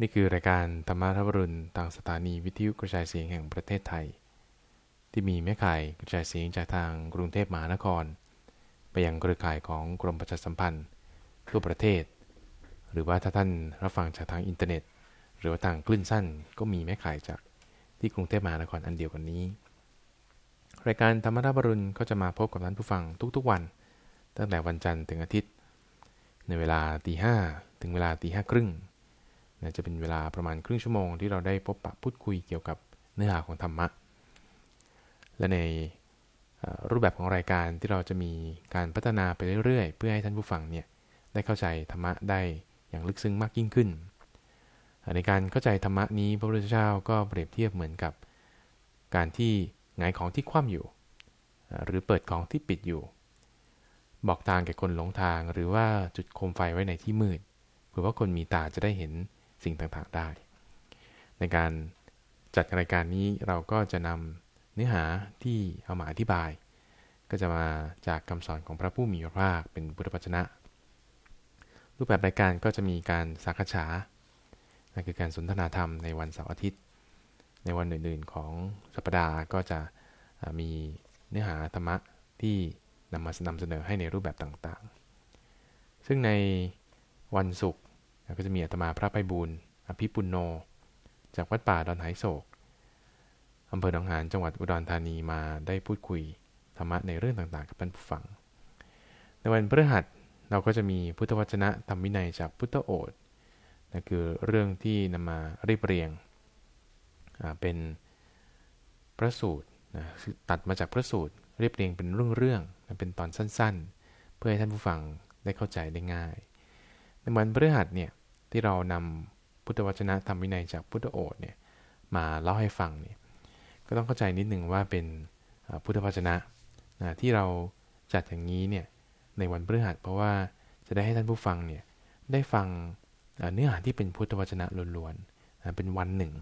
นี่คือรายการธรรมะทบรุณทางสถานีวิทยุกระจายเสียงแห่งประเทศไทย ที่มีแม่ข่ายกระจายเสียงจากทางกรุงเทพมหานคร ไปยังเครือข่ายของกรมประชาสัมพันธ์ทั่วประเทศ หรือว่าถ้าท่านรับฟังจากทางอินเทอร์เน็ต หรือว่าทางคลื่นสั้น ก็มีแม่ข่ายจากที่กรุงเทพมหานครอันเดียวกันนี้ รายการธรรมะทบรุณก็จะมาพบกับท่านผู้ฟังทุกๆวัน ตั้งแต่วันจันทร์ถึงอาทิตย์ ในเวลาตีห้ถึงเวลาตีห้าครึ่ง จะเป็นเวลาประมาณครึ่งชั่วโมงที่เราได้พบปะพูดคุยเกี่ยวกับเนื้อหาของธรรมะ และในรูปแบบของรายการที่เราจะมีการพัฒนาไปเรื่อยๆ เพื่อให้ท่านผู้ฟังเนี่ยได้เข้าใจธรรมะได้อย่างลึกซึ้งมากยิ่งขึ้น ในการเข้าใจธรรมะนี้พระพุทธเจ้าก็เปรียบเทียบเหมือนกับ การที่หงายของที่คว่ำอยู่ หรือเปิดของที่ปิดอยู่ บอกทางแก่คนหลงทางหรือว่าจุดโคมไฟไว้ในที่มืดเพื่อว่าคนมีตาจะได้เห็น สิ่งต่างๆได้ ในการจัดรายการนี้เราก็จะนำเนื้อหาที่เอามาอธิบาย ก็จะมาจากคำสอนของพระผู้มีพระภาคเป็นพุทธปัจนะ รูปแบบรายการก็จะมีการสักษานั่นคือการสนทนาธรรมในวันเสาร์อาทิตย์ ในวันอื่นๆของสัปดาห์ก็จะมีเนื้อหาธรรมะที่นำมานำเสนอให้ในรูปแบบต่างๆ ซึ่งในวันศุกร์ ก็จะมีอาตมาพระไพบูลอภิปุณโน จากวัดป่าดอนไหโศกอำเภอหนองหานจังหวัดอุดรธานีมาได้พูดคุยธรรมะในเรื่องต่างๆ กับท่านผู้ฟัง ในวันพฤหัสเราก็จะมีพุทธวจนะธรรมวินัยจากพุทธโอษนั่นคือเรื่องที่นำมาเรียบเรียงเป็นพระสูตรนะตัดมาจากพระสูตร เรียบเรียงเป็นเรื่องๆเป็นตอนสั้นๆ เพื่อให้ท่านผู้ฟังได้เข้าใจได้ง่าย ในวันพฤหัสเนี่ย ที่เรานำพุทธวจนะธรรมวินัยจากพุทธโอษเนี่ยมาเล่าให้ฟังเนี่ยก็ต้องเข้าใจนิดหนึ่งว่าเป็นพุทธวจนะนะที่เราจัดอย่างนี้เนี่ยในวันพฤหัสเพราะว่าจะได้ให้ท่านผู้ฟังเนี่ยได้ฟังเนื้อหาที่เป็นพุทธวจนะล้วนๆเป็นวันหนึ่ง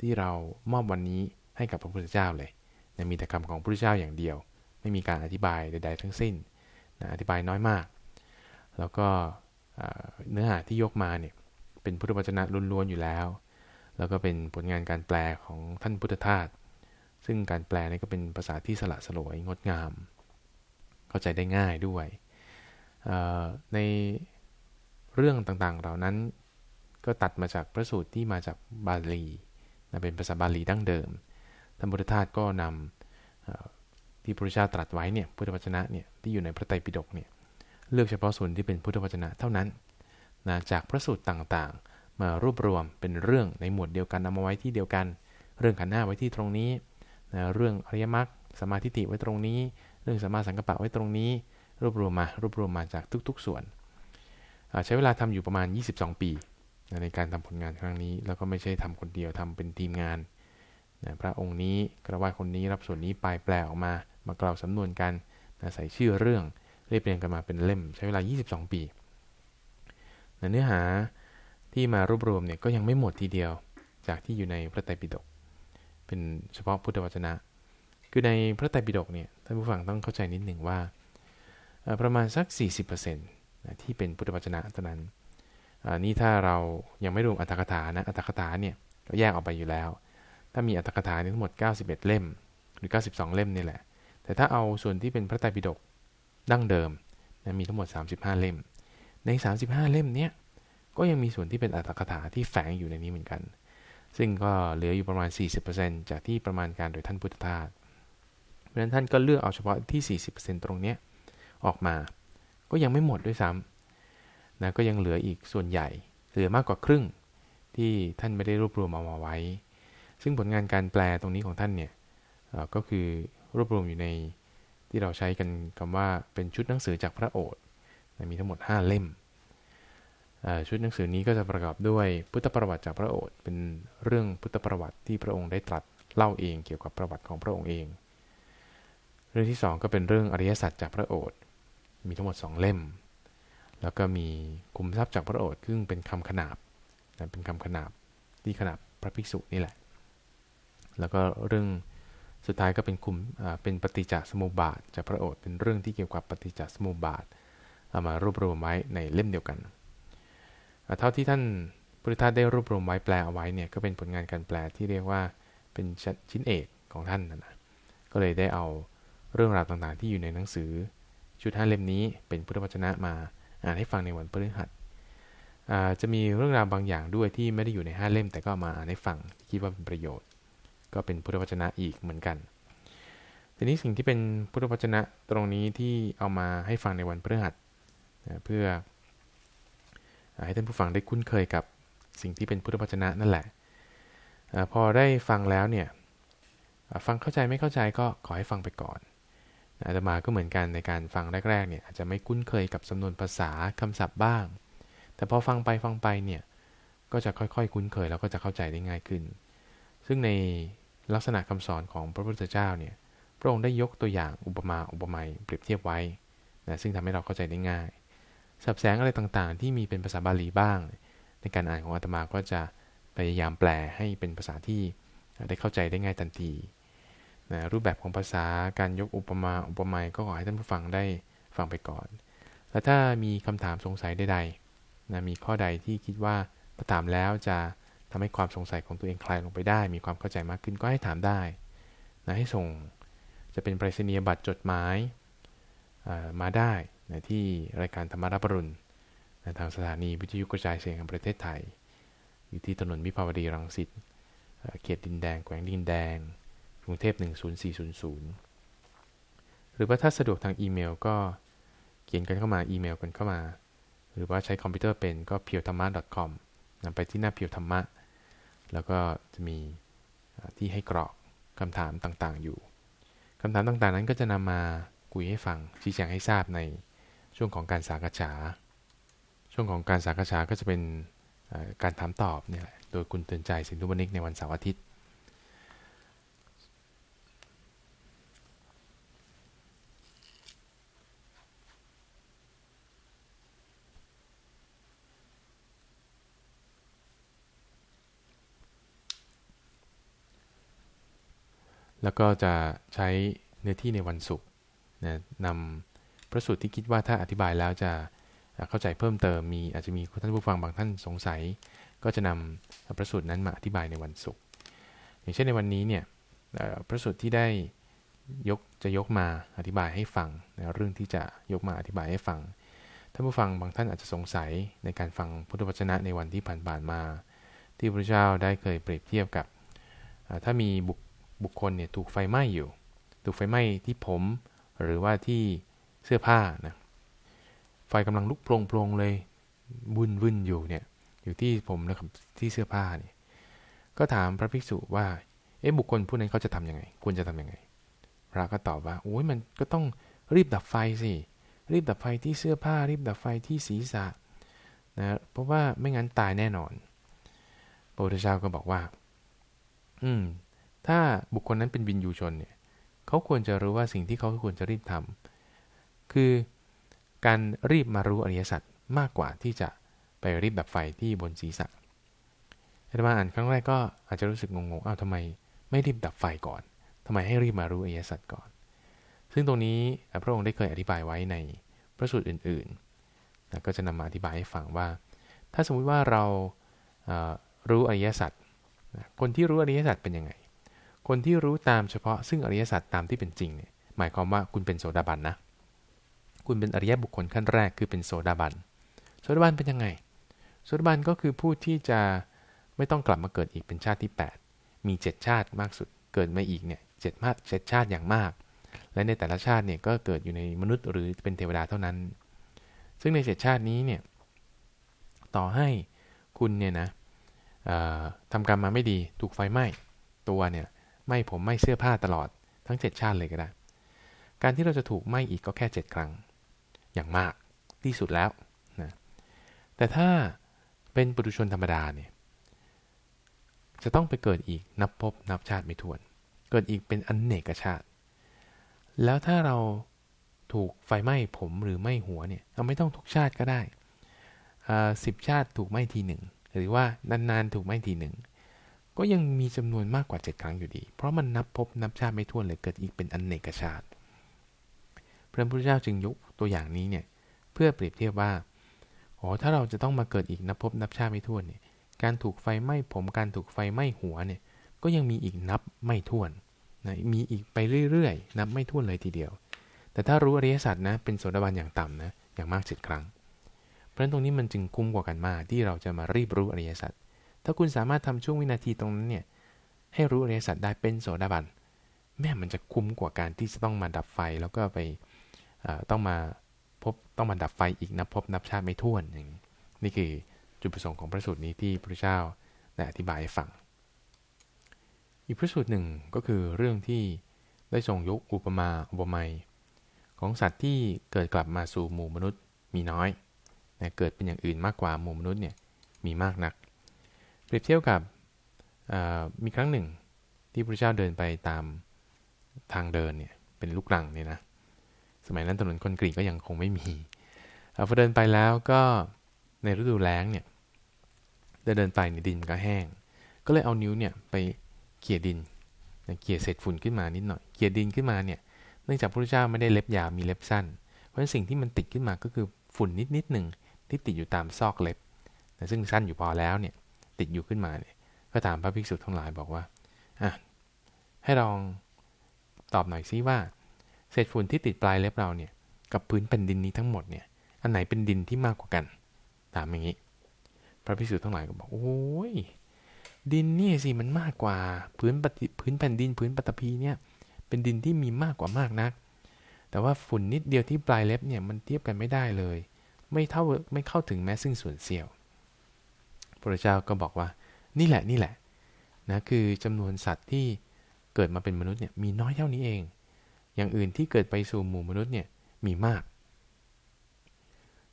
ที่เรามอบวันนี้ให้กับพระพุทธเจ้าเลยนะมีแต่คำของพระพุทธเจ้าอย่างเดียว ไม่มีการอธิบายใดๆทั้งสิ้นนะอธิบายน้อยมาก แล้วก็เนื้อหาที่ยกมาเนี่ย เป็นพุทธวจนะล้วนๆอยู่แล้ว แล้วก็เป็นผลงานการแปลของท่านพุทธทาสซึ่งการแปลนี่ก็เป็นภาษาที่สละสลวยงดงาม เข้าใจได้ง่ายด้วยในเรื่องต่างๆเหล่านั้นก็ตัดมาจากพระสูตรที่มาจากบาลีเป็นภาษาบาลีดั้งเดิมท่านพุทธทาสก็นำที่พระพุทธเจ้าตรัสไว้เนี่ยพุทธวจนะเนี่ยที่อยู่ในพระไตรปิฎกเนี่ยเลือกเฉพาะส่วนที่เป็นพุทธวจนะเท่านั้น นะจากพระสูตรต่างๆ มารวบรวมเป็นเรื่องในหมวดเดียวกันนำมาไว้ที่เดียวกัน เรื่องขันหน้าไว้ที่ตรงนี้นะเรื่องอริยมรรคสมาธิิไว้ตรงนี้ เรื่องสมาสังกปะไว้ตรงนี้ รวบรวมมารวบรวมมาจากทุก ๆ ส่วน ใช้เวลาทำอยู่ประมาณ 22 ปีในการทำผลงานครั้งนี้ แล้วก็ไม่ใช่ทำคนเดียวทำเป็นทีมงานนะพระองค์นี้กระว่าคนนี้รับส่วนนี้ปลายแปลออกมา มากล่าวสำนวนกันนะใส่ชื่อเรื่องเรียบเรียงกันมาเป็นเล่ม ใช้เวลา 22 ปี เนื้อหาที่มารวบรวมเนี่ยก็ยังไม่หมดทีเดียวจากที่อยู่ในพระไตรปิฎกเป็นเฉพาะพุทธวจนะ คือในพระไตรปิฎกเนี่ยท่านผู้ฟังต้องเข้าใจนิดหนึ่งว่า ประมาณสัก 40%นะที่เป็นพุทธวจนะเท่านั้นนี่ถ้าเรายังไม่รวมอัตถกถานะอัตถกถาเนี่ยก็แยกออกไปอยู่แล้ว ถ้ามีอัตถกถาทั้งหมด 91 เล่ม หรือ 92 เล่มนี่แหละ แต่ถ้าเอาส่วนที่เป็นพระไตรปิฎกดั้งเดิมนะมีทั้งหมด 35 เล่ม ใน 35 เล่มเนี้ยก็ยังมีส่วนที่เป็นอัตถกถาที่แฝงอยู่ในนี้เหมือนกัน ซึ่งก็เหลืออยู่ประมาณ 40%จากที่ประมาณการโดยท่านพุทธทาสเพราะฉะนั้นท่านก็เลือกเอาเฉพาะที่ 40%ตรงเนี้ยออกมา ก็ยังไม่หมดด้วยซ้ำนะก็ยังเหลืออีกส่วนใหญ่ เหลือมากกว่าครึ่งที่ท่านไม่ได้รวบรวมเอามาไว้ ซึ่งผลงานการแปลตรงนี้ของท่านเนี่ยก็คือรวบรวมอยู่ในที่เราใช้กันคำว่าเป็นชุดหนังสือจากพระโอษฐ์ มีทั้งหมด 5 เล่ม ชุดหนังสือนี้ก็จะประกอบด้วยพุทธประวัติจากพระโอษฐ์เป็นเรื่องพุทธประวัติที่พระองค์ได้ตรัสเล่าเองเกี่ยวกับประวัติของพระองค์เอง เรื่องที่ 2 ก็เป็นเรื่องอริยสัจจากพระโอษฐ์มีทั้งหมด 2 เล่ม แล้วก็มีคุมทรัพย์จากพระโอษฐ์ซึ่งเป็นคำขนาบเป็นคำขนาบที่ขนาบพระภิกษุนี่แหละ แล้วก็เรื่องสุดท้ายก็เป็นคุมเป็นปฏิจจสมุปบาทจากพระโอษฐ์เป็นเรื่องที่เกี่ยวกับปฏิจจสมุปบาท เอามารวบรวมไว้ในเล่มเดียวกัน เท่าที่ท่านพุทธทาสได้รวบรวมไว้แปลเอาไว้เนี่ยก็เป็นผลงานการแปลที่เรียกว่าเป็นชิ้นเอกของท่านนะนะก็เลยได้เอาเรื่องราวต่างๆ ที่อยู่ในหนังสือ ชุดห้าเล่มนี้เป็นพุทธวจนะมาอ่านให้ฟังในวันพฤหัสจะมีเรื่องราวบางอย่างด้วยที่ไม่ได้อยู่ในห้าเล่ม แต่ก็มาอ่านให้ฟังคิดว่าเป็นประโยชน์ ก็เป็นพุทธวจนะอีกเหมือนกันทีนี้สิ่งที่เป็นพุทธวจนะตรงนี้ที่เอามาให้ฟังในวันพฤหัส เพื่อให้ท่านผู้ฟังได้คุ้นเคยกับสิ่งที่เป็นพุทธวจนะนั่นแหละอพอได้ฟังแล้วเนี่ยฟังเข้าใจไม่เข้าใจก็ขอให้ฟังไปก่อนอาตมาก็เหมือนกันในการฟังแรกๆเนี่ยอาจจะไม่คุ้นเคยกับสำนวนภาษาคำศัพท์บ้าง แต่พอฟังไปฟังไปเนี่ยก็จะค่อยๆ คุ้นเคยแล้วก็จะเข้าใจได้ง่ายขึ้น ซึ่งในลักษณะคำสอนของพระพุทธเจ้าเนี่ยพระองค์ได้ยกตัวอย่างอุปมาอุปไมยเปรียบเทียบไว้นะซึ่งทำให้เราเข้าใจได้ง่าย สับแสงอะไรต่างๆ ที่มีเป็นภาษาบาลีบ้าง ในการอ่านของอาตมาก็จะพยายามแปลให้เป็นภาษาที่ได้เข้าใจได้ง่ายทันทีนะรูปแบบของภาษาการยกอุปมาอุปไมยก็ขอให้ท่านผู้ฟังได้ฟังไปก่อน แล้วถ้ามีคำถามสงสัยใดๆนะมีข้อใดที่คิดว่าพอถามแล้วจะทำให้ความสงสัยของตัวเองคลายลงไปได้ มีความเข้าใจมากขึ้นก็ให้ถามได้นะให้ส่งจะเป็นปริศนียบัตรจดหมายมาได้ นะที่รายการธรรมรับรุณนะทางสถานีวิทยุกระจายเสียงแห่งประเทศไทย อยู่ที่ถนนวิภาวดีรังสิตเขตดินแดงแขวงดินแดง กรุงเทพ 10400 หรือว่าถ้าสะดวกทางอีเมลก็เขียนกันเข้ามาอีเมลกันเข้ามา หรือว่าใช้คอมพิวเตอร์เป็นก็ p พียวธรรมะ .com นำไปที่หน้าเพียวธรรมะ แล้วก็จะมีที่ให้กรอกคำถามต่างๆอยู่คำถามต่างๆนั้นก็จะนำมาคุยให้ฟังชี้แจงให้ทราบใน ช่วงของการสากฉา ช่วงของการสากฉาก็จะเป็นการถามตอบนี่แหละโดยคุณเตือนใจสินทุบนิกในวันเสาร์อาทิตย์ แล้วก็จะใช้เนื้อที่ในวันศุกร์นะนำ พระสูตรที่คิดว่าถ้าอธิบายแล้วจะเข้าใจเพิ่มเติมมีอาจจะมีท่านผู้ฟังบางท่านสงสัย ก็จะนำพระสูตรนั้นมาอธิบายในวันศุกร์อย่างเช่นในวันนี้เนี่ยพระสูตรที่ได้ยกจะยกมาอธิบายให้ฟังนะเรื่องที่จะยกมาอธิบายให้ฟังท่านผู้ฟังบางท่านอาจจะสงสัยในการฟังพุทธวจนะในวันที่ผ่านๆมา ที่พระเจ้าได้เคยเปรียบเทียบกับ ถ้ามีบุบุคคลเนี่ยถูกไฟไหม้อยู่ ถูกไฟไหม้ที่ผมหรือว่าที่ เสื้อผ้านะไฟกำลังลุกโปร่งๆเลยวุ่นวุ่นอยู่เนี่ยอยู่ที่ผมนะครับที่เสื้อผ้าเนี่ยก็ถามพระภิกษุว่าเอ๊ะบุคคลผู้นั้นเขาจะทํำยังไง ควรจะทํำยังไง พระก็ตอบว่าโอ้ยมันก็ต้องรีบดับไฟสิรีบดับไฟที่เสื้อผ้า รีบดับไฟที่ศีรษะนะเพราะว่าไม่งั้นตายแน่นอนพระพุทธเจ้าก็บอกว่า อืม ถ้าบุคคลนั้นเป็นวินยูชนเนี่ย เขาควรจะรู้ว่าสิ่งที่เขาควรจะรีบทำ คือการรีบมารู้อริยสัจมากกว่าที่จะไปรีบดับไฟที่บนศีรษะอาตมาอ่านครั้งแรกก็อาจจะรู้สึกงงๆอ้าวทำไมไม่รีบดับไฟก่อนทำไมให้รีบมารู้อริยสัจก่อน ซึ่งตรงนี้พระองค์ได้เคยอธิบายไว้ในพระสูตรอื่นๆก็จะนำมาอธิบายให้ฟังว่า ถ้าสมมุติว่าเรารู้อริยสัจคนที่รู้อริยสัจเป็นยังไง คนที่รู้ตามเฉพาะซึ่งอริยสัจตามที่เป็นจริงเนี่ยหมายความว่าคุณเป็นโสดาบันนะ คุณเป็นอริยบุคคลขั้นแรกคือเป็นโสดาบันโสดาบันเป็นยังไงโสดาบันก็คือผู้ที่จะไม่ต้องกลับมาเกิดอีกเป็นชาติที่ 8 มี 7 ชาติมากสุดเกิดมาอีกเนี่ยเจ็ดมาเจ็ดชาติอย่างมาก และในแต่ละชาติเนี่ยก็เกิดอยู่ในมนุษย์หรือเป็นเทวดาเท่านั้น ซึ่งในเจ็ดชาตินี้เนี่ยต่อให้คุณเนี่ยนะทำกรรมมาไม่ดีถูกไฟไหม้ตัวเนี่ยไม่ผมไม่เสื้อผ้าตลอดทั้ง 7 ชาติเลยก็ได้ การที่เราจะถูกไหม้อีกก็แค่ 7 ครั้ง อย่างมากที่สุดแล้วนะแต่ถ้าเป็นปุถุชนธรรมดาเนี่ยจะต้องไปเกิดอีกนับพบนับชาติไม่ถ้วน เกิดอีกเป็นอนเนกชาติ แล้วถ้าเราถูกไฟไหม้ผมหรือไหม้หัวเนี่ยเราไม่ต้องทุกชาติก็ได้สิบชาติถูกไหม้ทีหนึ่งหรือว่านานๆถูกไหม้ทีหนึ่งก็ยังมีจำนวนมากกว่า 7 ครั้งอยู่ดี เพราะมันนับพบนับชาติไม่ถ้วนเลยเกิดอีกเป็นอันเนกชาติ พระพุทธเจ้าจึงยกตัวอย่างนี้เนี่ยเพื่อเปรียบเทียบว่าอ๋อถ้าเราจะต้องมาเกิดอีกนับพบนับชาติไม่ถ้วนเนี่ยการถูกไฟไหม้ผมการถูกไฟไหม้หัวเนี่ยก็ยังมีอีกนับไม่ถ้วนนะมีอีกไปเรื่อยๆ นับไม่ถ้วนเลยทีเดียว แต่ถ้ารู้อริยสัจนะเป็นโสดาบันอย่างต่ำนะอย่างมากเจ็ดครั้ง เพราะฉะนั้นตรงนี้มันจึงคุ้มกว่ากันมากที่เราจะมารีบรู้อริยสัจถ้าคุณสามารถทำช่วงวินาทีตรงนั้นเนี่ยให้รู้อริยสัจได้เป็นโสดาบันแม่มันจะคุ้มกว่าการที่จะต้องมาดับไฟแล้วก็ไป ต้องมาพบต้องมาดับไฟอีกนับพบนับชาติไม่ถ้วนอย่างนี้นี่คือจุดประสงค์ของพระสูตรนี้ที่พระเจ้าได้อธิบายให้ฟัง อีกพระสูตรหนึ่งก็คือเรื่องที่ได้ทรงยกอุปมาอุปไมยของสัตว์ที่เกิดกลับมาสู่หมู่มนุษย์มีน้อยแต่เกิดเป็นอย่างอื่นมากกว่าหมู่มนุษย์เนี่ยมีมากนัก เปรียบเทียบกับมีครั้งหนึ่งที่พระเจ้าเดินไปตามทางเดินเนี่ยเป็นลูกรังเนี่ยนะ สมัยนั้นถนนคอนกรีตก็ยังคงไม่มีพอเดินไปแล้วก็ในฤดูแล้งเนี่ยเดินไปในดินก็แห้ง ก็เลยเอานิ้วเนี่ยไปเขี่ยดินเขี่ยเศษฝุ่นขึ้นมานิดหน่อยเขี่ยดินขึ้นมาเนี่ยเนื่องจากพระเจ้าไม่ได้เล็บยาวมีเล็บสั้น เพราะฉะนั้นสิ่งที่มันติดขึ้นมาก็คือฝุ่นนิดนิดหนึ่งที่ติดอยู่ตามซอกเล็บซึ่งสั้นอยู่พอแล้วเนี่ยติดอยู่ขึ้นมาเนี่ยก็ถามพระภิกษุทั้งหลายบอกว่าอะให้ลองตอบหน่อยซิว่า เศษฝุ่นที่ติดปลายเล็บเราเนี่ยกับพื้นแผ่นดินนี้ทั้งหมดเนี่ยอันไหนเป็นดินที่มากกว่ากันถามอย่างนี้ พระภิกษุทั้งหลายก็บอกโอ้ยดินนี่สิมันมากกว่าพื้นปฏิพื้นแผ่นดินพื้นปฐพีเนี่ยเป็นดินที่มีมากกว่ามากนัก แต่ว่าฝุ่นนิดเดียวที่ปลายเล็บเนี่ยมันเทียบกันไม่ได้เลย ไม่เท่าไม่เข้าถึงแม้ซึ่งส่วนเสี้ยวพระเจ้าก็บอกว่า นี่แหละนี่แหละนะคือจำนวนสัตว์ที่เกิดมาเป็นมนุษย์เนี่ยมีน้อยเท่านี้เอง อย่างอื่นที่เกิดไปสู่หมู่มนุษย์เนี่ยมีมาก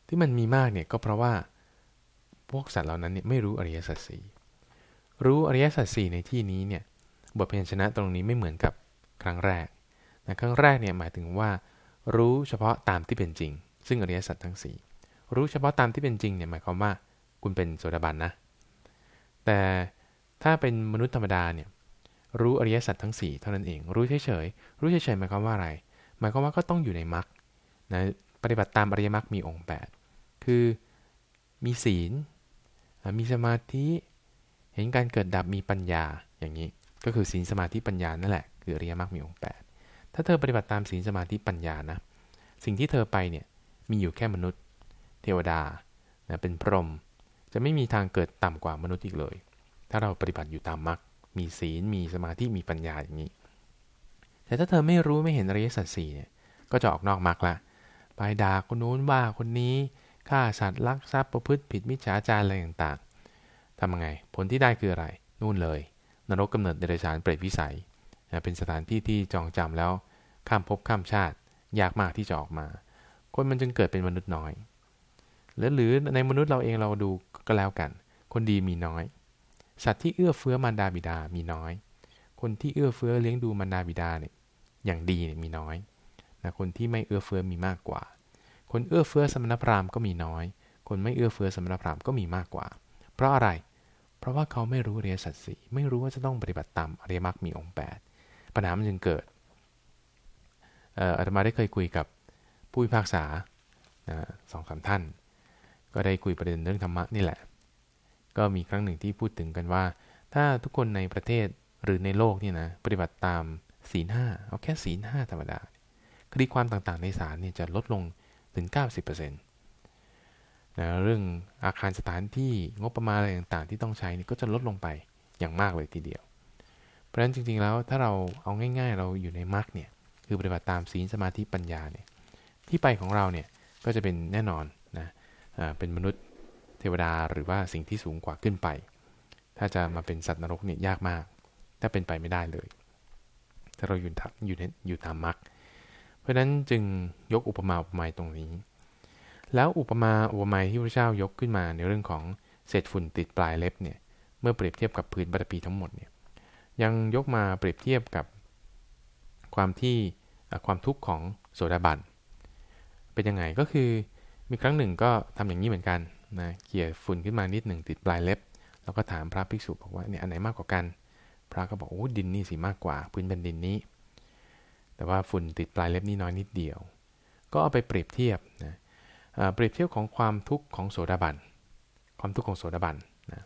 ที่มันมีมากเนี่ยก็เพราะว่าพวกสัตว์เหล่านั้นเนี่ยไม่รู้อริยสัจสี่รู้อริยสัจสี่ในที่นี้เนี่ยบทเพียนชนะตรงนี้ไม่เหมือนกับครั้งแรกนะครั้งแรกเนี่ยหมายถึงว่า รู้เฉพาะตามที่เป็นจริง ซึ่งอริยสัจทั้ง 4 รู้เฉพาะตามที่เป็นจริงเนี่ยหมายความว่าคุณเป็นโสดาบันนะ แต่ถ้าเป็นมนุษย์ธรรมดาเนี่ย รู้อริยสัจทั้ง 4 เท่านั้นเอง รู้เฉยๆรู้เฉยๆหมายความว่าอะไร หมายความว่าก็ต้องอยู่ในมรรคนะปฏิบัติตามอริยมรรคมีองค์ 8 คือมีศีล มีสมาธิ เห็นการเกิดดับมีปัญญาอย่างนี้ ก็คือศีลสมาธิปัญญานั่นแหละ คืออริยมรรคมีองค์ 8 ถ้าเธอปฏิบัติตามศีลสมาธิปัญญานะ สิ่งที่เธอไปเนี่ยมีอยู่แค่มนุษย์ เทวดานะเป็นพรหมจะไม่มีทางเกิดต่ำกว่ามนุษย์อีกเลย ถ้าเราปฏิบัติอยู่ตามมรรค มีศีล มีสมาธิ มีปัญญาอย่างนี้ แต่ถ้าเธอไม่รู้ไม่เห็นอริยสัจสี่เนี่ย ก็จะออกนอกมรรคละ ไปด่าคนนู้นว่าคนนี้ ฆ่าสัตว์ลักทรัพย์ประพฤติผิดมิจฉาจารอะไรต่างๆทำยังไง ผลที่ได้คืออะไร นู่นเลย นรกกำเนิดเดรัจฉานเปรตวิสัย เป็นสถานที่ที่จองจำแล้ว ข้ามภพข้ามชาติ ยากมากที่จะออกมา คนมันจึงเกิดเป็นมนุษย์น้อย หรือหรือในมนุษย์เราเองเราดูก็แล้วกัน คนดีมีน้อย สัตว์ที่เอื้อเฟื้อมารดาบิดามีน้อย คนที่เอื้อเฟื้อเลี้ยงดูมารดาบิดาเนี่ยอย่างดีเนี่ยมีน้อยนะคนที่ไม่เอื้อเฟื้อมีมากกว่า คนเอื้อเฟื้อสมณพราหมณ์ก็มีน้อย คนไม่เอื้อเฟื้อสมณพราหมณ์ก็มีมากกว่า เพราะอะไร เพราะว่าเขาไม่รู้เรียสัตสีไม่รู้ว่าจะต้องปฏิบัติตามอริยมรรคมีองค์8ปัญหามันจึงเกิดอาตมาได้เคยคุยกับผู้พิพากษาสองสามท่าน ก็ได้คุยประเด็นเรื่องธรรมะนี่แหละ ก็มีครั้งหนึ่งที่พูดถึงกันว่า ถ้าทุกคนในประเทศหรือในโลกนี่นะปฏิบัติตามศีลห้าเอาแค่ศีลห้าธรรมดาคดีความต่างๆในศาลเนี่ยจะลดลงถึง 90%นะเรื่องอาคารสถานที่งบประมาณอะไรต่างๆ ที่ต้องใช้นี่ก็จะลดลงไปอย่างมากเลยทีเดียว เพราะฉะนั้นจริงๆแล้วถ้าเราเอาง่ายๆ เราอยู่ในมรรคเนี่ยคือปฏิบัติตามศีลสมาธิปัญญาเนี่ยที่ไปของเราเนี่ยก็จะเป็นแน่นอนนะเป็นมนุษย์ เทวดาหรือว่าสิ่งที่สูงกว่าขึ้นไป ถ้าจะมาเป็นสัตว์นรกเนี่ยยากมาก ถ้าเป็นไปไม่ได้เลย ถ้าเราอยู่อยู่ในอยู่ตามมรรคเพราะนั้นจึงยกอุปมาอุปไมยตรงนี้ แล้วอุปมาอุปไมยที่พระเจ้ายกขึ้นมาในเรื่องของเศษฝุ่นติดปลายเล็บเนี่ยเมื่อเปรียบเทียบกับพื้นปฐพีทั้งหมดเนี่ยยังยกมาเปรียบเทียบกับความที่ความทุกข์ของโสดาบันเป็นยังไงก็คือมีครั้งหนึ่งก็ทำอย่างนี้เหมือนกัน นะเกี่ยฝุ่นขึ้นมานิดหนึ่งติดปลายเล็บ แล้วก็ถามพระภิกษุบอกว่าเนี่ยอันไหนมากกว่ากัน พระก็บอกโอ้ดินนี่สิมากกว่า พื้นแผ่นดินนี้ แต่ว่าฝุ่นติดปลายเล็บนี่น้อยนิดเดียว ก็เอาไปเปรียบเทียบนะเปรียบเทียบของความทุกข์ของโสดาบัน ความทุกข์ของโสดาบันนะ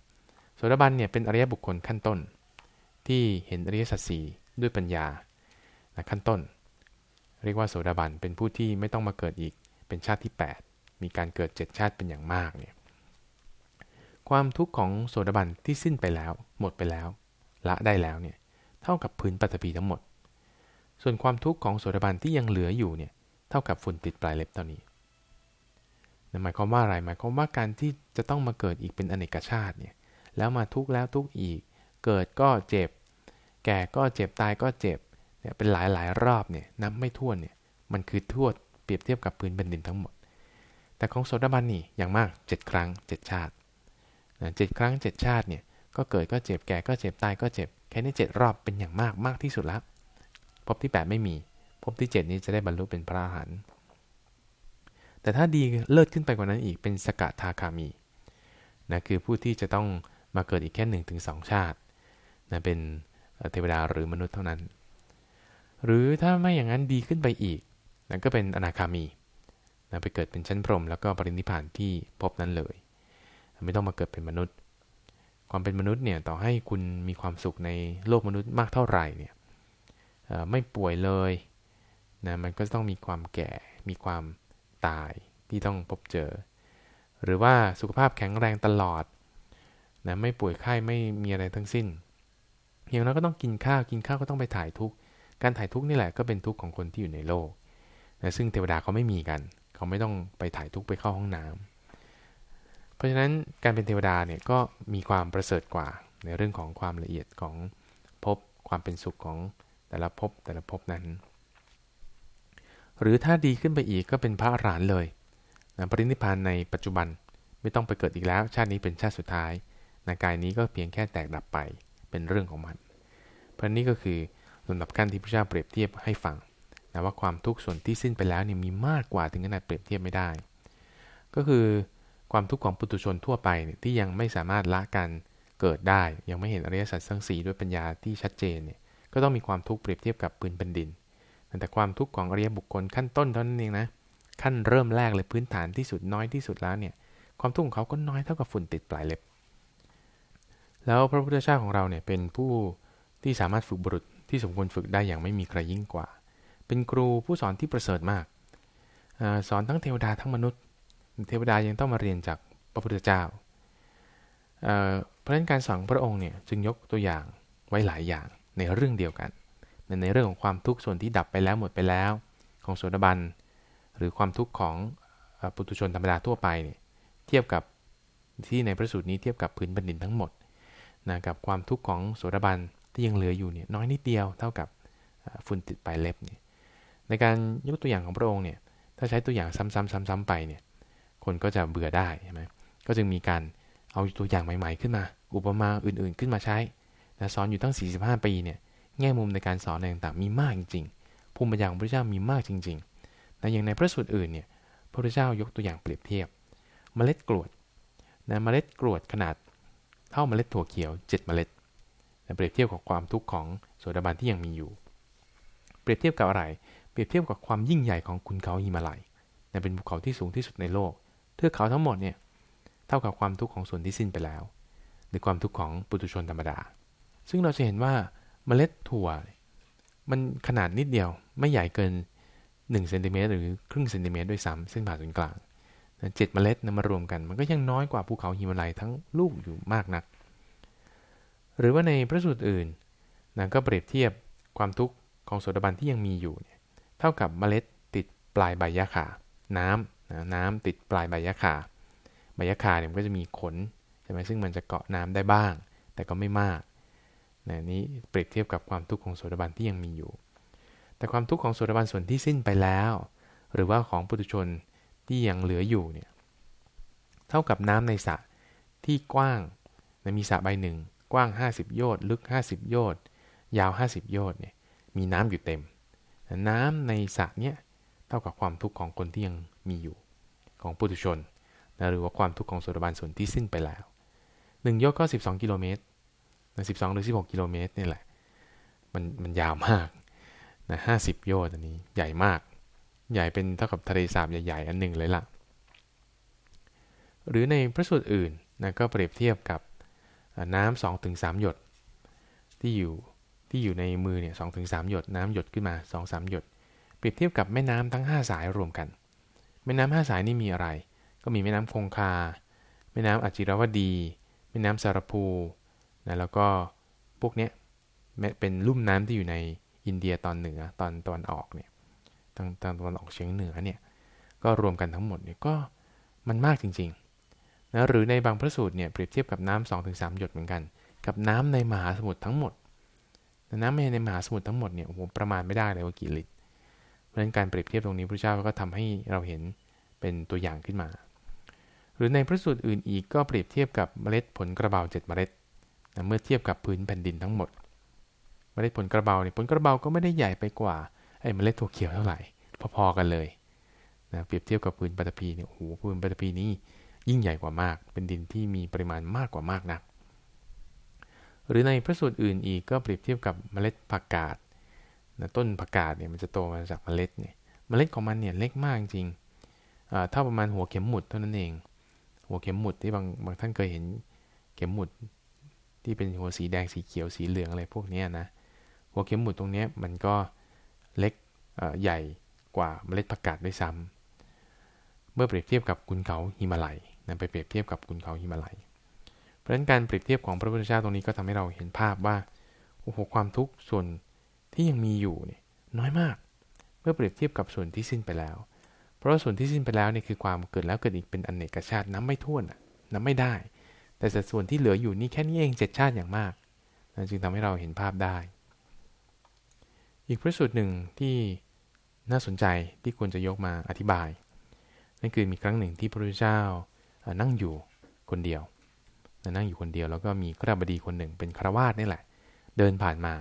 โสดาบันเนี่ยเป็นอริยบุคคลขั้นต้น ที่เห็นอริยสัจสี่ด้วยปัญญาขั้นต้น เรียกว่าโสดาบันเป็นผู้ที่ไม่ต้องมาเกิดอีกเป็นชาติที่ 8 มีการเกิด 7 ชาติเป็นอย่างมากเนี่ย ความทุกข์ของโสดาบันที่สิ้นไปแล้ว หมดไปแล้ว ละได้แล้วเนี่ยเท่ากับพื้นปัตภีทั้งหมด ส่วนความทุกข์ของโสดาบันที่ยังเหลืออยู่เนี่ยเท่ากับฝุ่นติดปลายเล็บตอนนี้หมายความว่าอะไรหมายความว่าการที่จะต้องมาเกิดอีกเป็นอเนกชาติเนี่ยแล้วมาทุกข์แล้วทุกข์อีก เกิดก็เจ็บ แก่ก็เจ็บตายก็เจ็บเนี่ยเป็นหลายหลายรอบเนี่ยนับไม่ถ้วนเนี่ยมันคือทั่วเปรียบเทียบกับพื้นแผ่นดินทั้งหมด แต่ของโสดาบันนี่อย่างมาก 7 ครั้ง 7 ชาติ เจ็ดครั้ง7ชาติเนี่ยก็เกิดก็เจ็บแก่ก็เจ็บตายก็เจ็บแค่นี้เจ็ดรอบเป็นอย่างมากมากที่สุดแล้วพบที่ 8 ไม่มีพบที่ 7 นี้จะได้บรรลุเป็นพระอรหันต์แต่ถ้าดีเลิศขึ้นไปกว่านั้นอีกเป็นสกทาคามีนะคือผู้ที่จะต้องมาเกิดอีกแค่หนึ่งถึงสองชาตินะเป็นเทวดาหรือมนุษย์เท่านั้น หรือถ้าไม่อย่างนั้นดีขึ้นไปอีกนั่นก็เป็นอนาคามีนะไปเกิดเป็นชั้นพรหมแล้วก็ปรินิพานที่พบนั้นเลย ไม่ต้องมาเกิดเป็นมนุษย์ ความเป็นมนุษย์เนี่ยต่อให้คุณมีความสุขในโลกมนุษย์มากเท่าไหร่เนี่ยไม่ป่วยเลยนะมันก็ต้องมีความแก่ มีความตายที่ต้องพบเจอ หรือว่าสุขภาพแข็งแรงตลอดนะไม่ป่วยไข้ไม่มีอะไรทั้งสิ้น อย่างน้อยก็ต้องกินข้าว กินข้าวก็ต้องไปถ่ายทุกการถ่ายทุกนี่แหละก็เป็นทุกข์ของคนที่อยู่ในโลกนะซึ่งเทวดาเขาไม่มีกัน เขาไม่ต้องไปถ่ายทุกข์ไปเข้าห้องน้ำ เพราะฉะนั้นการเป็นเทวดาเนี่ยก็มีความประเสริฐกว่าในเรื่องของความละเอียดของภพความเป็นสุขของแต่ละภพแต่ละภพนั้น หรือถ้าดีขึ้นไปอีกก็เป็นพระอรหันต์เลยนะปรินิพานในปัจจุบันไม่ต้องไปเกิดอีกแล้ว ชาตินี้เป็นชาติสุดท้ายนากายนี้ก็เพียงแค่แตกดับไปเป็นเรื่องของมัน เพราะนี้ก็คือลำดับขั้นที่พระเจ้าเปรียบเทียบให้ฟังนะว่าความทุกข์ส่วนที่สิ้นไปแล้วเนี่ยมีมากกว่าถึงขนาดเปรียบเทียบไม่ได้ ก็คือ ความทุกข์ของปุถุชนทั่วไปเนี่ยที่ยังไม่สามารถละกันเกิดได้ ยังไม่เห็นอริยสัจทั้งสีด้วยปัญญาที่ชัดเจนเนี่ยก็ต้องมีความทุกข์เปรียบเทียบกับปืนเป็นดิน แต่ความทุกข์ของอริยบุคคลขั้นต้นเท่านั้นเองนะขั้นเริ่มแรกเลยพื้นฐานที่สุดน้อยที่สุดแล้วเนี่ยความทุกข์ของเขาก็น้อยเท่ากับฝุ่นติดปลายเล็บ แล้วพระพุทธเจ้าของเราเนี่ยเป็นผู้ที่สามารถฝึกบุรุษที่สมควรฝึกได้อย่างไม่มีใครยิ่งกว่า เป็นครูผู้สอนที่ประเสริฐมากอสอนทั้งเทวดาทั้งมนุษย์ เทวดายังต้องมาเรียนจากพระพุทธเจ้าเเพราะฉะนั้นการสอนพระองค์เนี่ยจึงยกตัวอย่างไว้หลายอย่างในเรื่องเดียวกัน ในเรื่องของความทุกข์ส่วนที่ดับไปแล้วหมดไปแล้ว ของโสดาบันหรือความทุกข์ของปุถุชนธรรมดาทั่วไปเนี่ยเทียบกับที่ในพระสูตรนี้เทียบกับพื้นแผ่นดินทั้งหมดนะกับความทุกข์ของโสดาบันที่ยังเหลืออยู่เนี่ยน้อยนิดเดียวเท่ากับฝุ่นติดปลายเล็บเนี่ยในการยกตัวอย่างของพระองค์เนี่ยถ้าใช้ตัวอย่างซ้ำๆๆไปเนี่ย คนก็จะเบื่อได้ใช่ไหมก็จึงมีการเอาตัวอย่างใหม่ ๆ ขึ้นมา อุปมาอื่นๆ ขึ้นมาใช้นะสอนอยู่ตั้ง 45 ปีเนี่ยแง่มุมในการสอนอะไรต่างๆ มีมากจริงๆภูมิปัญญาของพระเจ้ามีมากจริงๆแต่อย่างในพระสูตรอื่นเนี่ยพระพุทธเจ้ายกตัวอย่างเปรียบเทียบ เมล็ดกรวดนะเมล็ดกรวดขนาดเท่าเมล็ดถั่วเขียว 7 เมล็ดเปรียบเทียบกับความทุกข์ของโสดาบันที่ยังมีอยู่ เปรียบเทียบกับอะไร เปรียบเทียบกับความยิ่งใหญ่ของคุณเขาหิมาลัยเป็นภูเขาที่สูงที่สุดในโลก เทือกเขาทั้งหมดเนี่ยเท่ากับความทุกข์ของส่วนที่สิ้นไปแล้ว หรือความทุกข์ของปุถุชนธรรมดา ซึ่งเราจะเห็นว่าเมล็ดถั่ว มันขนาดนิดเดียวไม่ใหญ่เกิน1เซนติเมตรหรือครึ่งเซนติเมตรด้วยซ้ำเส้นผ่าศูนย์กลางเจ็ดเมล็ดนำมารวมกัน มันก็ยังน้อยกว่าภูเขาหิมาลัยทั้งลูกอยู่มากนัก หรือว่าในพระสูตรอื่นนะก็เปรียบเทียบความทุกข์ของโสดาบันที่ยังมีอยู่เนี่ยเท่ากับเมล็ดติดปลายใบยะขา น้ำ นะน้ำติดปลายใบยะขาใบยะขาเนี่ยมันก็จะมีขนใช่ไหมซึ่งมันจะเกาะน้ำได้บ้าง แต่ก็ไม่มากนะนี้เปรียบเทียบกับความทุกข์ของโสดาบันที่ยังมีอยู่ แต่ความทุกข์ของโสดาบันส่วนที่สิ้นไปแล้ว หรือว่าของปุถุชนที่ยังเหลืออยู่เนี่ยเท่ากับน้ำในสระที่กว้างนะมีสระใบหนึ่ง กว้าง 50 โยชน์ลึก 50 โยชน์ยาว 50 โยชน์เนี่ยมีน้ำอยู่เต็ม น้ำในสระเนี่ยเท่ากับความทุกข์ของคนที่ยัง มีอยู่ของปุถุชนนะหรือว่าความทุกข์ของโสดาบันส่วนที่สิ้นไปแล้ว1โยชน์ก็ 12 กิโลเมตรนะ12 หรือ 16 กิโลเมตรนี่แหละ มันมันยาวมากนะ50 โยชน์อันนี้ใหญ่มาก ใหญ่เป็นเท่ากับทะเลสาบใหญ่ๆ อันหนึ่งเลยละ่ะ หรือในพระสูตรอื่นนะก็เปรียบเทียบกับน้ำสองถึงสามหยด ที่อยู่ที่อยู่ในมือเนี่ยสองถึงสามหยด น้ำหยดขึ้นมาสองสามหยด เปรียบเทียบกับแม่น้ำทั้ง 5 สายรวมกัน แม่น้ำห้าสายนี่มีอะไร ก็มีแม่น้ำคงคา แม่น้ำอจิรวดี แม่น้ำสารภูนะแล้วก็พวกเนี้ยเป็นลุ่มน้ำที่อยู่ในอินเดียตอนเหนือตอนตอนออกเนี่ยทางตอนออกเฉียงเหนือเนี่ยก็รวมกันทั้งหมดเนี่ยก็มันมากจริงๆนะหรือในบางพระสูตรเนี่ยเปรียบเทียบกับน้ำสองถึงสหยดเหมือนกัน กับน้ำในมหาสมุทรทั้งหมด น้ำในมหาสมุทรทั้งหมดเนี่ยโอ้โหประมาณไม่ได้เลยว่ากี่ลิตร ราะฉะนั้นการเปรียบเทียบตรงนี้พระเจ้าก็ทำให้เราเห็นเป็นตัวอย่างขึ้นมา หรือในพระสูตรอื่นอีกก็เปรียบเทียบกับเมล็ดผลกระเบาเจ็ดเมล็ดนะเมื่อเทียบกับพื้นแผ่นดินทั้งหมด เมล็ดผลกระเบาเนี่ยผลกระเบาก็ไม่ได้ใหญ่ไปกว่าไอ้เมล็ดถั่วเขียวเท่าไหร่ พอๆกันเลยนะเปรียบเทียบกับพื้นปฐพีเนี่ยโอ้โหพื้นปฐพีนี้ยิ่งใหญ่กว่ามาก เป็นดินที่มีปริมาณมากกว่ามากนัก หรือในพระสูตรอื่นอีกก็เปรียบเทียบกับเมล็ดผักกาด นะต้นผักกาดเนี่ยมันจะโตมาจากเมล็ดเนี่ยเมล็ดของมันเนี่ยเล็กมากจริงเท่าประมาณหัวเข็มหมุดเท่านั้นเอง หัวเข็มหมุดที่บางบางท่านเคยเห็นเข็มหมุดที่เป็นหัวสีแดงสีเขียวสีเหลืองอะไรพวกนี้นะหัวเข็มหมุดตรงนี้มันก็เล็กใหญ่กว่าเมล็ดผักกาดด้วยซ้ำเมื่อเปรียบเทียบกับกุนเขาหิมาลัยนะไปเปรียบเทียบกับกุนเขาหิมาลัย เพราะฉะนั้นการเปรียบเทียบของพระพุทธเจ้าตรงนี้ก็ทำให้เราเห็นภาพว่าโอ้โหความทุกข์ส่วน ที่ยังมีอยู่เนี่ยน้อยมาก เมื่อเปรียบเทียบกับส่วนที่สิ้นไปแล้ว เพราะส่วนที่สิ้นไปแล้วเนี่ยคือความเกิดแล้วเกิดอีกเป็นอนเนกชาตินับไม่ถ้วนนับไม่ได้ แต่สัดส่วนที่เหลืออยู่นี่แค่นี้เองเจ็ดชาติอย่างมากจึงทำให้เราเห็นภาพได้ อีกพระสูตรหนึ่งที่น่าสนใจที่ควรจะยกมาอธิบาย นั่นคือมีครั้งหนึ่งที่พระพุทธเจ้านั่งอยู่คนเดียวนั่งอยู่คนเดียวแล้วก็มีขราบดีคนหนึ่งเป็นครวาสนี่แหละ เดินผ่านมา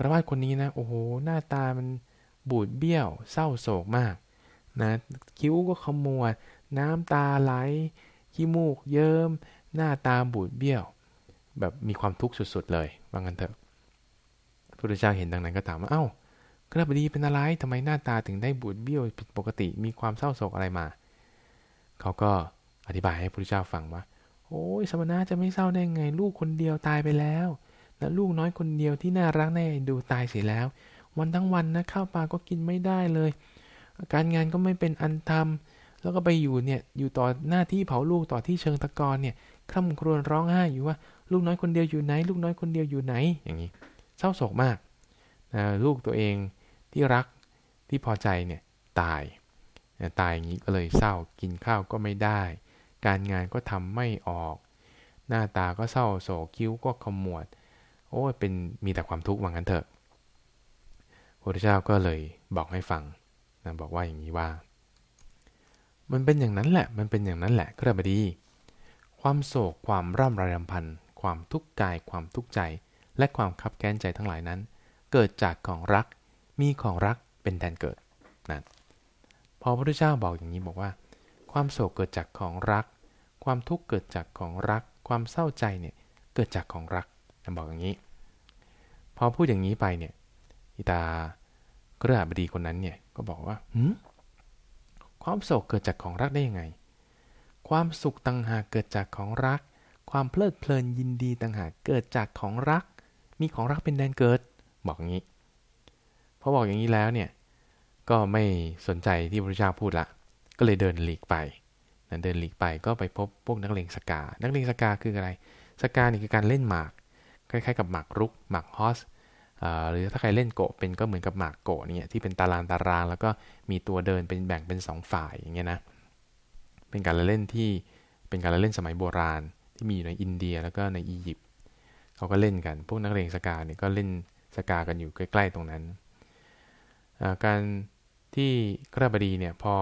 ครวาสคนนี้นะโอ้โหหน้าตามันบูดเบี้ยวเศร้าโศกมากนะคิ้วก็ขมวด น้ำตาไหลขี้มูกเยิ้มหน้าตาบูดเบี้ยว แบบมีความทุกข์สุดๆเลยว่างั้นเถอะพระพุทธเจ้าเห็นดังนั้นก็ถามว่าเอา้ากระบดีเป็นอะไรทำไมหน้าตาถึงได้บูดเบี้ยวผิดปกติมีความเศร้าโศกอะไรมา เขาก็อธิบายให้พระพุทธเจ้าฟังว่า โอ้ยสมณะจะไม่เศร้าได้ไงลูกคนเดียวตายไปแล้ว นะลูกน้อยคนเดียวที่น่ารักแน่ดูตายเสียแล้ว วันทั้งวันนะข้าวปลาก็กินไม่ได้เลย การงานก็ไม่เป็นอันทำแล้วก็ไปอยู่เนี่ยอยู่ต่อหน้าที่เผาลูกต่อที่เชิงตะกอนเนี่ยคร่ำครวญร้องไห้อยู่ว่าลูกน้อยคนเดียวอยู่ไหน ลูกน้อยคนเดียวอยู่ไหนอย่างนี้เศร้าโศกมากนะลูกตัวเองที่รักที่พอใจเนี่ยตายนะตายอย่างนี้ก็เลยเศร้ากินข้าวก็ไม่ได้ การงานก็ทำไม่ออก หน้าตาก็เศร้าโศกคิ้วก็ขมวด โอ้เป็นมีแต่ความทุกข์ว่างั้นเถอะพระพุทธเจ้าก็เลยบอกให้ฟังนะบอกว่าอย่างนี้ว่า มันเป็นอย่างนั้นแหละ มันเป็นอย่างนั้นแหละก็ระบดี ความโศกความร่ำไรรำพันความทุกข์กาย ความทุกข์ใจ และความคับแค้นใจทั้งหลายนั้น เกิดจากของรัก มีของรักเป็นแทนเกิดนะพอพระพุทธเจ้าบอกอย่างนี้บอกว่า ความโศกเกิดจากของรัก ความทุกข์เกิดจากของรัก ความเศร้าใจเนี่ยเกิดจากของรัก บอกอย่างนี้ พอพูดอย่างนี้ไปเนี่ยอิตาเกระบดีคนนั้นเนี่ยก็บอกว่าหืความโศกเกิดจากของรักได้ยังไง ความสุขต่างหากเกิดจากของรัก ความเพลิดเพลินยินดีต่างหากเกิดจากของรัก มีของรักเป็นแดนเกิด บอกอย่างนี้ พอบอกอย่างนี้แล้วเนี่ยก็ไม่สนใจที่พระเจ้าพูดละ ก็เลยเดินหลีกไปเดินหลีกไปก็ไปพบพวกนักเลงสกา นักเลงสกาคืออะไร สกานี่คือการเล่นหมาก คล้ายๆกับหมากรุกหมากฮอสหรือถ้าใครเล่นโกะเป็นก็เหมือนกับหมากโกะเนี่ยที่เป็นตารางตารางแล้วก็มีตัวเดินเป็นแบ่งเป็น 2 ฝ่ายอย่างเงี้ยนะเป็นการละเล่นที่เป็นการละเล่นสมัยโบราณ ที่มีอยู่ในอินเดียแล้วก็ในอียิปต์เขาก็เล่นกัน พวกนักเรียนสกาเนี่ยก็เล่นสกากันอยู่ใกล้ ๆ ตรงนั้น การที่กระบดีเนี่ยพอ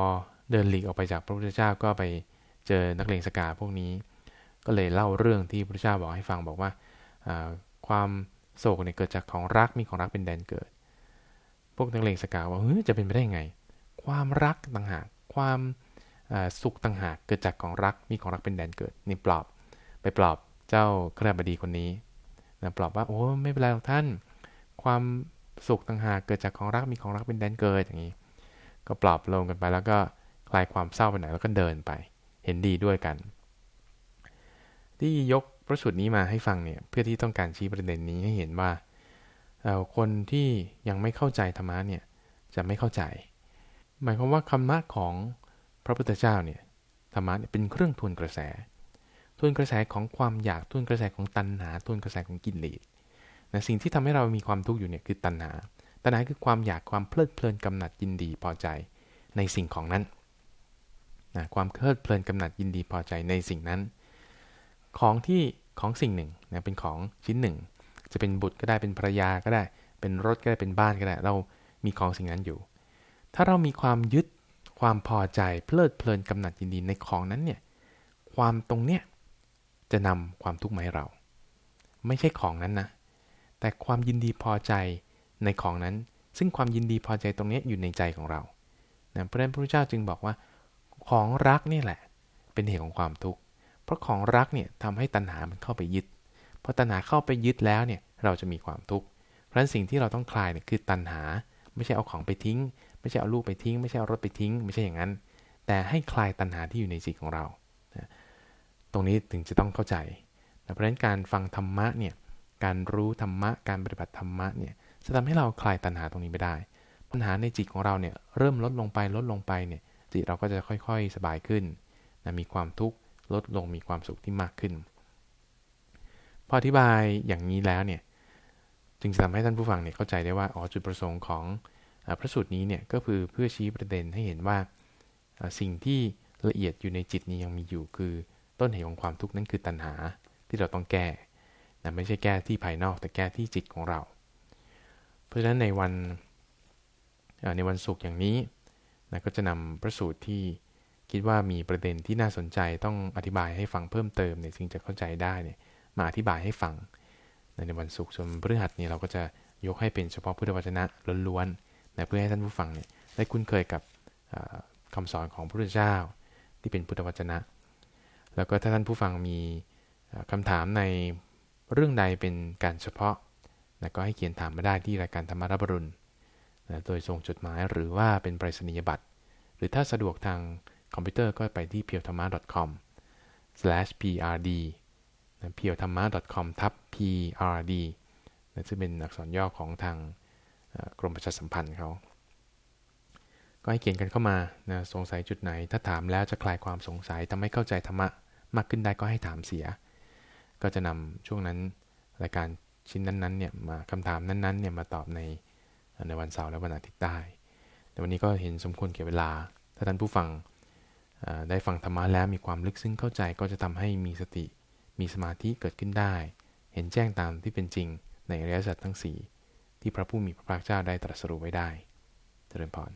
เดินหลีกออกไปจากพระพุทธเจ้าก็ไปเจอนักเลงสกาพวกนี้ ก็เลยเล่าเรื่องที่พระพุทธเจ้าบอกให้ฟังบอกว่า ความโศกเนี่ยเกิดจากของรักมีของรักเป็นแดนเกิด พวกนักเลงสกาวว่าเฮ้ยจะเป็นไปได้ไง ความรักต่างหากความสุขต่างหากเกิดจากของรักมีของรักเป็นแดนเกิดนี่ปลอบไปปลอบเจ้าขราบดีคนนี้นะปลอบว่าโอ้ไม่เป็นไรหรอกท่าน ความสุขต่างหากเกิดจากของรักมีของรักเป็นแดนเกิดอย่างนี้ ก็ปลอบลงกันไปแล้วก็คลายความเศร้าไปไหนแล้วก็เดินไป เห็นดีด้วยกัน ที่ยก พระสูตรนี้มาให้ฟังเนี่ยเพื่อที่ต้องการชี้ประเด็นนี้ให้เห็นว่าคนที่ยังไม่เข้าใจธรรมะเนี่ยจะไม่เข้าใจ หมายความว่าคำนะของพระพุทธเจ้าเนี่ยธรรมะเนี่ยเป็นเครื่องทวนกระแส ทวนกระแสของความอยากทวนกระแสของตัณหาทวนกระแสของกิเลสนะสิ่งที่ทำให้เรามีความทุกข์อยู่เนี่ยคือตัณหา ตัณหาคือความอยากความเพลิดเพลินกำหนัดยินดีพอใจในสิ่งของนั้นนะความเพลิดเพลินกำหนัดยินดีพอใจในสิ่งนั้น ของที่ของสิ่งหนึ่งนะเป็นของชิ้นหนึ่ง จะเป็นบุตรก็ได้เป็นภรรยาก็ได้ เป็นรถก็ได้เป็นบ้านก็ได้ เรามีของสิ่งนั้นอยู่ ถ้าเรามีความยึดความพอใจเพลิดเพลินกำหนัดยินดีในของนั้นเนี่ยความตรงเนี้ยจะนำความทุกข์มาให้เรา ไม่ใช่ของนั้นนะแต่ความยินดีพอใจในของนั้น ซึ่งความยินดีพอใจตรงนี้อยู่ในใจของเรานะเพราะฉะนั้นพระพุทธเจ้าจึงบอกว่า ของรักนี่แหละ เป็นเหตุของความทุกข์ เพราะของรักเนี่ยทำให้ตัณหามันเข้าไปยึดพอตัณหาเข้าไปยึดแล้วเนี่ยเราจะมีความทุกข์เพราะฉะนั้นสิ่งที่เราต้องคลายเนี่ยคือตัณหา ไม่ใช่เอาของไปทิ้ง ไม่ใช่เอาลูกไปทิ้ง ไม่ใช่เอารถไปทิ้ง ไม่ใช่อย่างนั้น แต่ให้คลายตัณหาที่อยู่ในจิตของเรา ตรงนี้ถึงจะต้องเข้าใจเพราะฉะนั้นการฟังธรรมะเนี่ยการรู้ธรรมะการปฏิบัติธรรมะเนี่ยจะทำให้เราคลายตัณหาตรงนี้ไปได้ ปัญหาในจิตของเราเนี่ยเริ่มลดลงไปลดลงไปเนี่ยจิตเราก็จะค่อยๆสบายขึ้นนะมีความทุกข์ ลดลงมีความสุขที่มากขึ้น พออธิบายอย่างนี้แล้วเนี่ยจึงจะทำให้ท่านผู้ฟังเนี่ยเข้าใจได้ว่าอ๋อจุดประสงค์ของพระสูตรนี้เนี่ยก็คือเพื่อชี้ประเด็นให้เห็นว่าสิ่งที่ละเอียดอยู่ในจิตนี้ยังมีอยู่ คือต้นเหตุของความทุกข์นั้นคือตัณหาที่เราต้องแก้นะไม่ใช่แก้ที่ภายนอกแต่แก้ที่จิตของเรา เพราะฉะนั้นในวันในวันศุกร์อย่างนี้นะก็จะนำพระสูตรที่ คิดว่ามีประเด็นที่น่าสนใจต้องอธิบายให้ฟังเพิ่มเติมเนี่ยจึงจะเข้าใจได้เนี่ยมาอธิบายให้ฟัง ในวันศุกร์ส่วนพฤหัสเนี่ยเราก็จะยกให้เป็นเฉพาะพุทธวจนะล้วนๆนะเพื่อให้ท่านผู้ฟังเนี่ยได้คุ้นเคยกับคำสอนของพระพุทธเจ้า ที่เป็นพุทธวจนะ แล้วก็ถ้าท่านผู้ฟังมีคำถามในเรื่องใดเป็นการเฉพาะนะก็ให้เขียนถามมาได้ที่รายการธรรมรับรุณนะโดยส่งจดหมายหรือว่าเป็นปริศนียบัตร หรือถ้าสะดวกทาง คอมพิวเตอร์ก็ไปที่ p i e w t h a m a com prd นะ p i e w t h a m a com ทับ prd นะซึ่งเป็นอักษรย่อของทางกรมประชาสัมพันธ์เขาก็ให้เขียนกันเข้ามานะสงสัยจุดไหน ถ้าถามแล้วจะคลายความสงสัยทำให้เข้าใจธรรมะมากขึ้นได้ก็ให้ถามเสีย ก็จะนำช่วงนั้นรายการชิ้นนั้นๆเนี่ยมาคำถามนั้นๆเนี่ยมาตอบในในวันเสาร์และวันอาทิตย์ได้ แต่วันนี้ก็เห็นสมควรเก็บเวลา ถ้าท่านผู้ฟัง ได้ฟังธรรมะแล้วมีความลึกซึ้งเข้าใจก็จะทำให้มีสติ มีสมาธิเกิดขึ้นได้ เห็นแจ้งตามที่เป็นจริงในอริยสัจทั้ง 4 ที่พระผู้มีพระภาคเจ้าได้ตรัสรู้ไว้ได้ เจริญพร